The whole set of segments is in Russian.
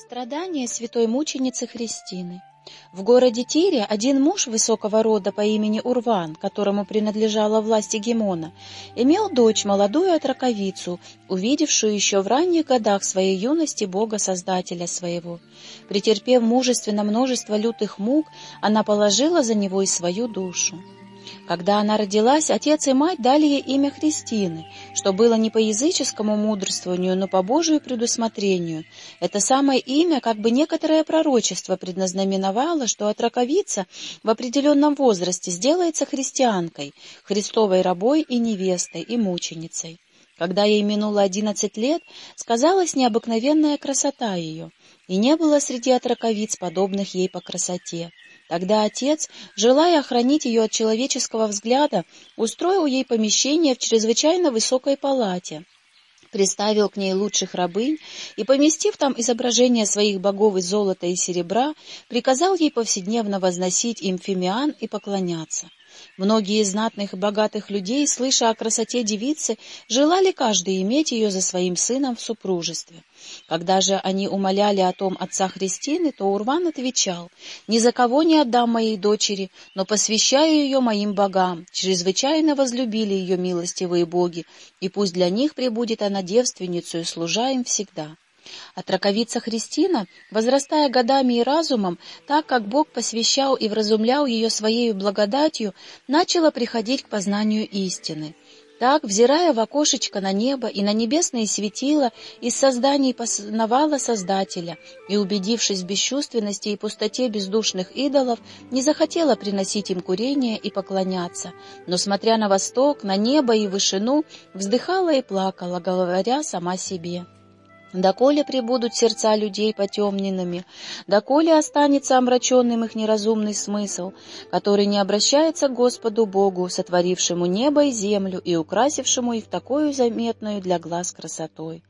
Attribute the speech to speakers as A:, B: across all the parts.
A: Страдания святой мученицы Христины. В городе Тире один муж высокого рода по имени Урван, которому принадлежала власть Гемона, имел дочь, молодую отраковицу, увидевшую еще в ранних годах своей юности Бога-Создателя своего. Претерпев мужественно множество лютых мук, она положила за него и свою душу. Когда она родилась, отец и мать дали ей имя Христины, что было не по языческому мудрствованию, но по Божию предусмотрению. Это самое имя, как бы некоторое пророчество предназнаменовало, что отраковица в определенном возрасте сделается христианкой, Христовой рабой и невестой, и мученицей. Когда ей минуло одиннадцать лет, сказалась необыкновенная красота ее, и не было среди отраковиц подобных ей по красоте. Тогда отец, желая охранить ее от человеческого взгляда, устроил ей помещение в чрезвычайно высокой палате, приставил к ней лучших рабынь и, поместив там изображения своих богов из золота и серебра, приказал ей повседневно возносить им фимиан и поклоняться. Многие знатных и богатых людей, слыша о красоте девицы, желали каждый иметь ее за своим сыном в супружестве. Когда же они умоляли о том отца Христины, то Урван отвечал, «Ни за кого не отдам моей дочери, но посвящаю ее моим богам. Чрезвычайно возлюбили ее милостивые боги, и пусть для них пребудет она девственницей, служа им всегда». А траковица Христина, возрастая годами и разумом, так как Бог посвящал и вразумлял ее своей благодатью, начала приходить к познанию истины. Так, взирая в окошечко на небо и на небесные светила, из созданий познавала Создателя и, убедившись в бесчувственности и пустоте бездушных идолов, не захотела приносить им курение и поклоняться, но, смотря на восток, на небо и вышину, вздыхала и плакала, говоря сама себе — Доколе прибудут сердца людей потемненными, доколе останется омраченным их неразумный смысл, который не обращается к Господу Богу, сотворившему небо и землю и украсившему их такую заметную для глаз красотой.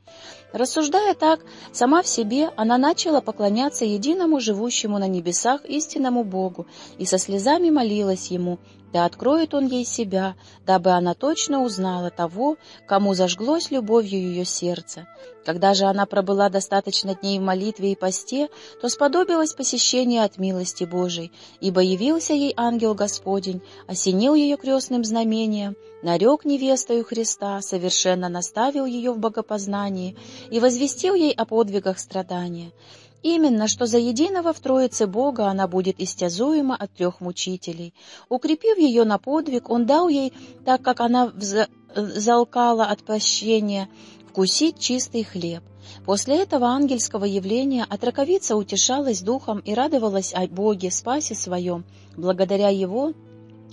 A: Рассуждая так, сама в себе, она начала поклоняться единому живущему на небесах истинному Богу и со слезами молилась Ему, да откроет Он ей себя, дабы она точно узнала того, кому зажглось любовью ее сердце. Когда же она пробыла достаточно дней в молитве и посте, то сподобилась посещения от милости Божией, ибо явился ей ангел Господень, осенил ее крестным знамением, нарек невестою Христа, совершенно наставил ее в богопознании и возвестил ей о подвигах страдания. Именно, что за единого в Троице Бога она будет истязуема от трех мучителей. Укрепив ее на подвиг, он дал ей, так как она залкала от прощения, вкусить чистый хлеб. После этого ангельского явления отраковица утешалась духом и радовалась о Боге, спасе своем. Благодаря его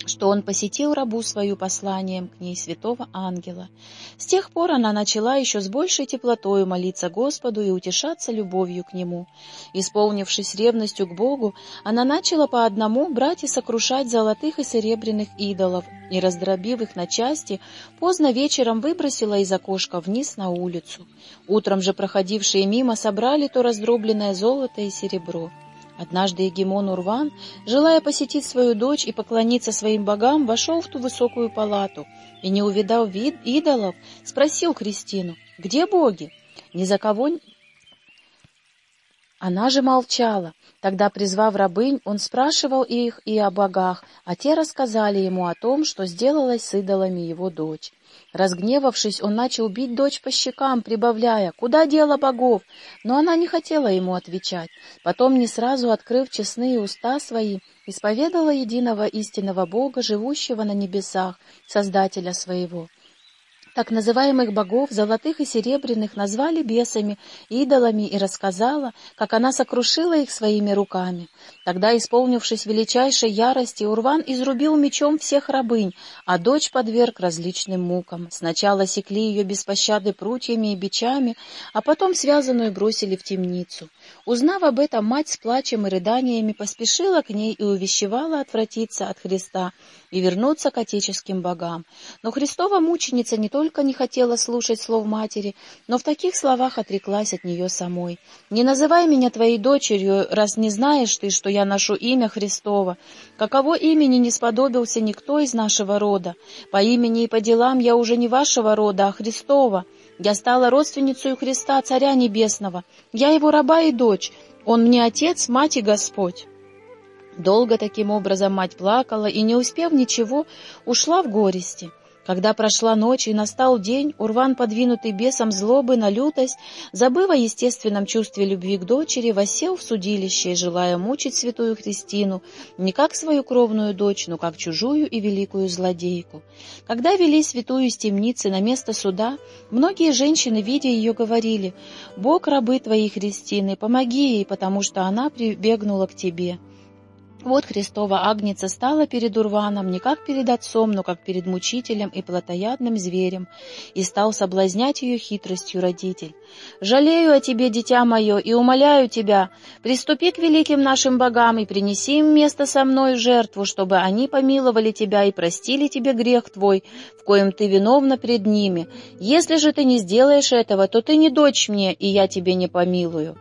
A: что он посетил рабу свою посланием к ней святого ангела. С тех пор она начала еще с большей теплотою молиться Господу и утешаться любовью к Нему. Исполнившись ревностью к Богу, она начала по одному брать и сокрушать золотых и серебряных идолов, и, раздробив их на части, поздно вечером выбросила из окошка вниз на улицу. Утром же проходившие мимо собрали то раздробленное золото и серебро. Однажды Егемон Урван, желая посетить свою дочь и поклониться своим богам, вошел в ту высокую палату и, не увидав вид идолов, спросил Кристину, «Где боги?» «Ни за кого она же молчала. Тогда, призвав рабынь, он спрашивал их и о богах, а те рассказали ему о том, что сделалось с идолами его дочь. Разгневавшись, он начал бить дочь по щекам, прибавляя «Куда дело богов?», но она не хотела ему отвечать. Потом, не сразу открыв честные уста свои, исповедала единого истинного Бога, живущего на небесах, Создателя своего. Так называемых богов, золотых и серебряных, назвали бесами, идолами и рассказала, как она сокрушила их своими руками. Тогда, исполнившись величайшей ярости, Урван изрубил мечом всех рабынь, а дочь подверг различным мукам. Сначала секли ее без пощады прутьями и бичами, а потом связанную бросили в темницу. Узнав об этом, мать с плачем и рыданиями поспешила к ней и увещевала отвратиться от Христа и вернуться к отеческим богам. Но Христова мученица не только не хотела слушать слов матери, но в таких словах отреклась от нее самой. «Не называй меня твоей дочерью, раз не знаешь ты, что я ношу имя Христово. Каково имени не сподобился никто из нашего рода. По имени и по делам я уже не вашего рода, а Христова. Я стала родственницей Христа, Царя Небесного. Я его раба и дочь. Он мне отец, мать и Господь». Долго таким образом мать плакала и, не успев ничего, ушла в горести. Когда прошла ночь и настал день, Урван, подвинутый бесом злобы на лютость, забыв о естественном чувстве любви к дочери, восел в судилище, желая мучить святую Христину не как свою кровную дочь, но как чужую и великую злодейку. Когда вели святую из темницы на место суда, многие женщины, видя ее, говорили, «Бог рабы твоей Христины, помоги ей, потому что она прибегнула к тебе». Вот Христова Агница стала перед Урваном не как перед отцом, но как перед мучителем и плотоядным зверем, и стал соблазнять ее хитростью родитель. «Жалею о тебе, дитя мое, и умоляю тебя, приступи к великим нашим богам и принеси им место со мной жертву, чтобы они помиловали тебя и простили тебе грех твой, в коем ты виновна пред ними. Если же ты не сделаешь этого, то ты не дочь мне, и я тебе не помилую».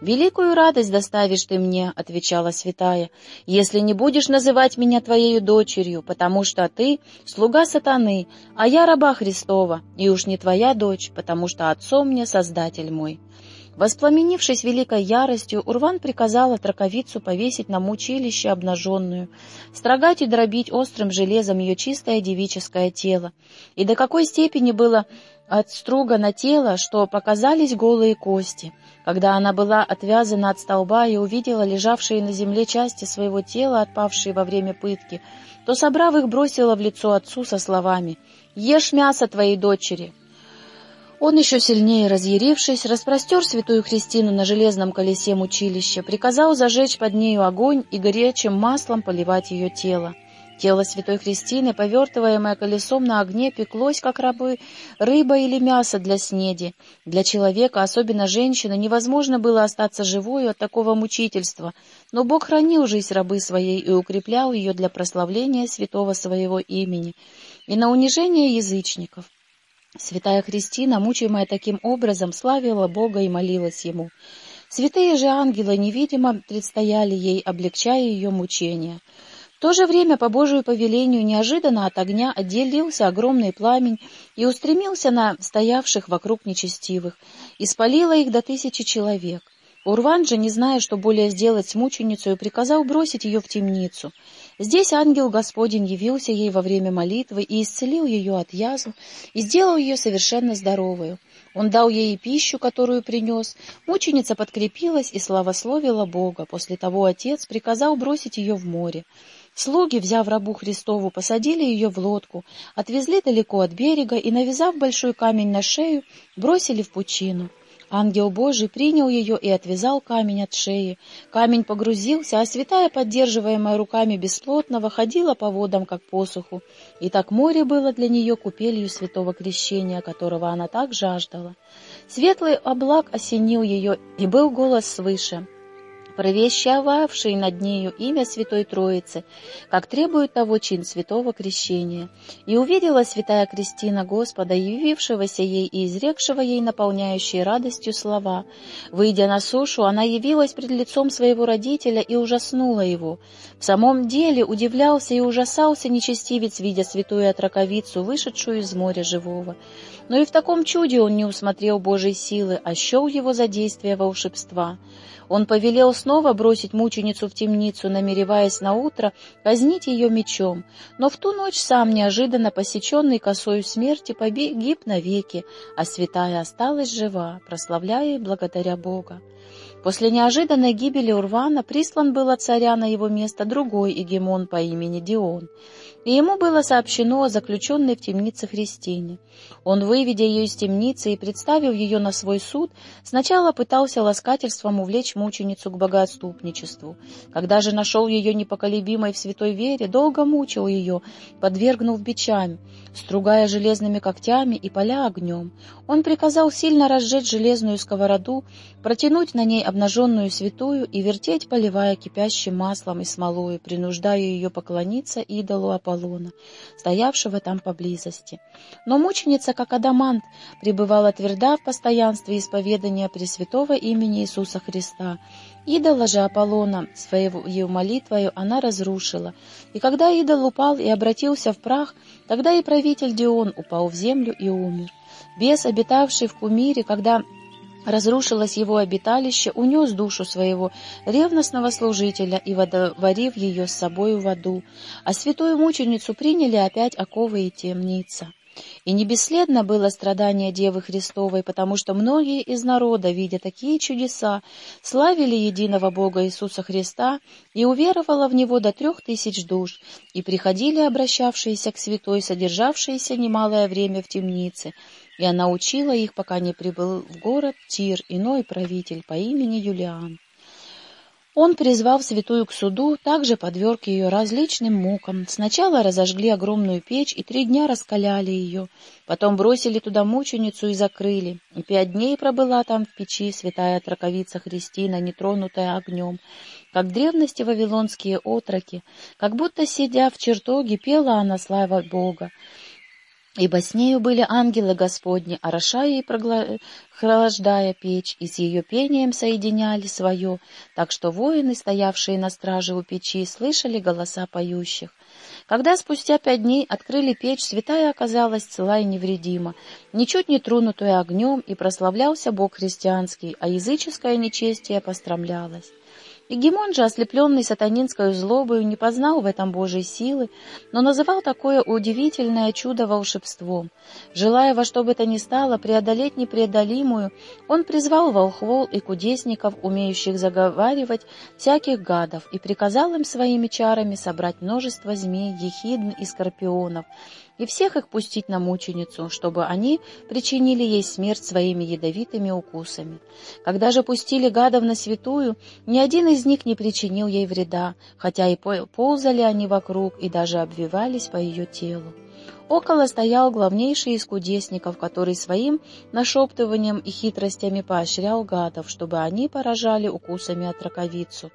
A: «Великую радость доставишь ты мне», — отвечала святая, «если не будешь называть меня твоею дочерью, потому что ты — слуга сатаны, а я раба Христова, и уж не твоя дочь, потому что отцом мне Создатель мой». Воспламенившись великой яростью, Урван приказал траковицу повесить на мучилище обнаженную, строгать и дробить острым железом ее чистое девическое тело. И до какой степени было отстругано тело, что показались голые кости — когда она была отвязана от столба и увидела лежавшие на земле части своего тела, отпавшие во время пытки, то, собрав их, бросила в лицо отцу со словами «Ешь мясо твоей дочери». Он, еще сильнее разъярившись, распростер святую Христину на железном колесе мучилища, приказал зажечь под нею огонь и горячим маслом поливать ее тело. Тело святой Христины, повертываемое колесом на огне, пеклось, как рабы, рыба или мясо для снеди. Для человека, особенно женщины, невозможно было остаться живою от такого мучительства, но Бог хранил жизнь рабы своей и укреплял ее для прославления святого своего имени и на унижение язычников. Святая Христина, мучаемая таким образом, славила Бога и молилась Ему. Святые же ангелы невидимо предстояли ей, облегчая ее мучения. В то же время по Божию повелению неожиданно от огня отделился огромный пламень и устремился на стоявших вокруг нечестивых, и спалило их до тысячи человек. Урван же, не зная, что более сделать с мученицей, приказал бросить ее в темницу. Здесь ангел Господень явился ей во время молитвы и исцелил ее от язв, и сделал ее совершенно здоровую. Он дал ей пищу, которую принес. Мученица подкрепилась и славословила Бога. После того отец приказал бросить ее в море. Слуги, взяв рабу Христову, посадили ее в лодку, отвезли далеко от берега и, навязав большой камень на шею, бросили в пучину. Ангел Божий принял ее и отвязал камень от шеи. Камень погрузился, а святая, поддерживаемая руками бесплотного, ходила по водам, как посуху. И так море было для нее купелью святого крещения, которого она так жаждала. Светлый облак осенил ее, и был голос свыше — провещававший над нею имя Святой Троицы, как требует того чин святого крещения. И увидела святая Кристина Господа, явившегося ей и изрекшего ей наполняющие радостью слова. Выйдя на сушу, она явилась пред лицом своего родителя и ужаснула его. В самом деле удивлялся и ужасался нечестивец, видя святую отраковицу, вышедшую из моря живого. Но и в таком чуде он не усмотрел Божьей силы, а счел его за действие волшебства. Он повелел снова бросить мученицу в темницу, намереваясь на утро казнить ее мечом, но в ту ночь сам неожиданно посеченный косою смерти погиб навеки, а святая осталась жива, прославляя и благодаря Бога. После неожиданной гибели Урвана прислан был от царя на его место другой эгемон по имени Дион — и ему было сообщено о заключенной в темнице Христине. Он, выведя ее из темницы и представив ее на свой суд, сначала пытался ласкательством увлечь мученицу к богоотступничеству. Когда же нашел ее непоколебимой в святой вере, долго мучил ее, подвергнув бичам, стругая железными когтями и поля огнем. Он приказал сильно разжечь железную сковороду, протянуть на ней обнаженную святую и вертеть, поливая кипящим маслом и смолою, принуждая ее поклониться идолу Аполлона, стоявшего там поблизости. Но мученица, как адамант, пребывала тверда в постоянстве исповедания Пресвятого имени Иисуса Христа. Идола же Аполлона своей молитвою она разрушила, и когда идол упал и обратился в прах, тогда и правитель Дион упал в землю и умер. Бес, обитавший в кумире, когда разрушилось его обиталище, унес душу своего ревностного служителя и, водоворив ее с собою в аду, а святую мученицу приняли опять оковы и темница. И не бесследно было страдание Девы Христовой, потому что многие из народа, видя такие чудеса, славили единого Бога Иисуса Христа, и уверовало в Него до трех тысяч душ, и приходили обращавшиеся к святой, содержавшиеся немалое время в темнице, и она учила их, пока не прибыл в город Тир, иной правитель по имени Юлиан. Он, призвав святую к суду, также подверг ее различным мукам. Сначала разожгли огромную печь и три дня раскаляли ее, потом бросили туда мученицу и закрыли. И пять дней пробыла там в печи святая траковица Христина, нетронутая огнем, как древности вавилонские отроки, как будто, сидя в чертоге, пела она слава Бога. Ибо с нею были ангелы Господни, орошая и прохлаждая печь, и с ее пением соединяли свое, так что воины, стоявшие на страже у печи, слышали голоса поющих. Когда спустя пять дней открыли печь, святая оказалась цела и невредима, ничуть не тронутая огнем, и прославлялся Бог христианский, а языческое нечестие пострамлялось. Егемон же, ослепленный сатанинской злобою, не познал в этом Божьей силы, но называл такое удивительное чудо волшебством. Желая во что бы то ни стало преодолеть непреодолимую, он призвал волхвол и кудесников, умеющих заговаривать всяких гадов, и приказал им своими чарами собрать множество змей, ехидн и скорпионов, и всех их пустить на мученицу, чтобы они причинили ей смерть своими ядовитыми укусами. Когда же пустили гадов на святую, ни один из них не причинил ей вреда, хотя и ползали они вокруг и даже обвивались по ее телу. Около стоял главнейший из кудесников, который своим нашептыванием и хитростями поощрял гадов, чтобы они поражали укусами от раковицу.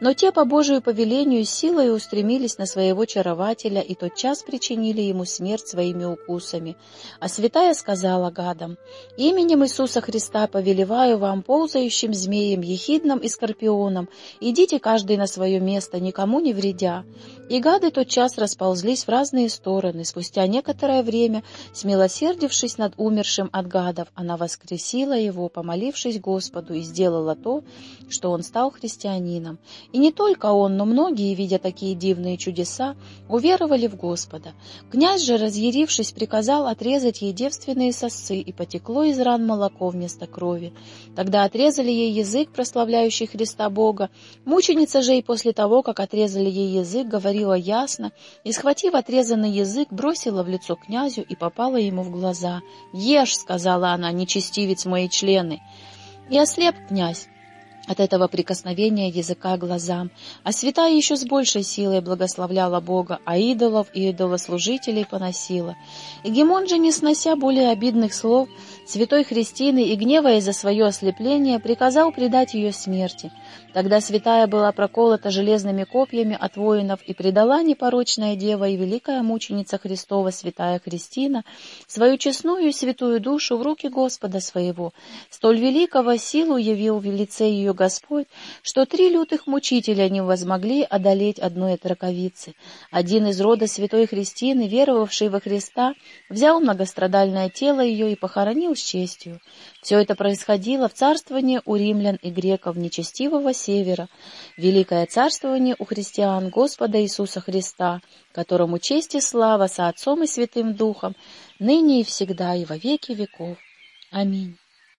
A: Но те по Божию повелению силой устремились на своего чарователя и тотчас причинили ему смерть своими укусами. А святая сказала гадам, «Именем Иисуса Христа повелеваю вам, ползающим змеем, ехидным и скорпионом, идите каждый на свое место, никому не вредя». И гады тотчас расползлись в разные стороны. Спустя некоторое время, смилосердившись над умершим от гадов, она воскресила его, помолившись Господу, и сделала то, что он стал христианином. И не только он, но многие, видя такие дивные чудеса, уверовали в Господа. Князь же, разъярившись, приказал отрезать ей девственные сосцы, и потекло из ран молоко вместо крови. Тогда отрезали ей язык, прославляющий Христа Бога. Мученица же и после того, как отрезали ей язык, говорила ясно и, схватив отрезанный язык, бросила в лицо князю и попала ему в глаза. «Ешь!» — сказала она, — «нечестивец мои члены!» И ослеп князь от этого прикосновения языка к глазам, а святая еще с большей силой благословляла Бога, а идолов и идолослужителей поносила. И Гемон же, не снося более обидных слов, святой Христины и гневаясь за свое ослепление, приказал предать ее смерти. Тогда святая была проколота железными копьями от воинов и предала непорочная дева и великая мученица Христова, святая Христина, свою честную и святую душу в руки Господа своего. Столь великого силу явил в лице ее Господь, что три лютых мучителя не возмогли одолеть одной отраковицы. Один из рода святой Христины, веровавший во Христа, взял многострадальное тело ее и похоронил с честью. Все это происходило в царствовании у римлян и греков нечестивого севера, великое царствование у христиан Господа Иисуса Христа, которому честь и слава со Отцом и Святым Духом, ныне и всегда и во веки веков. Аминь.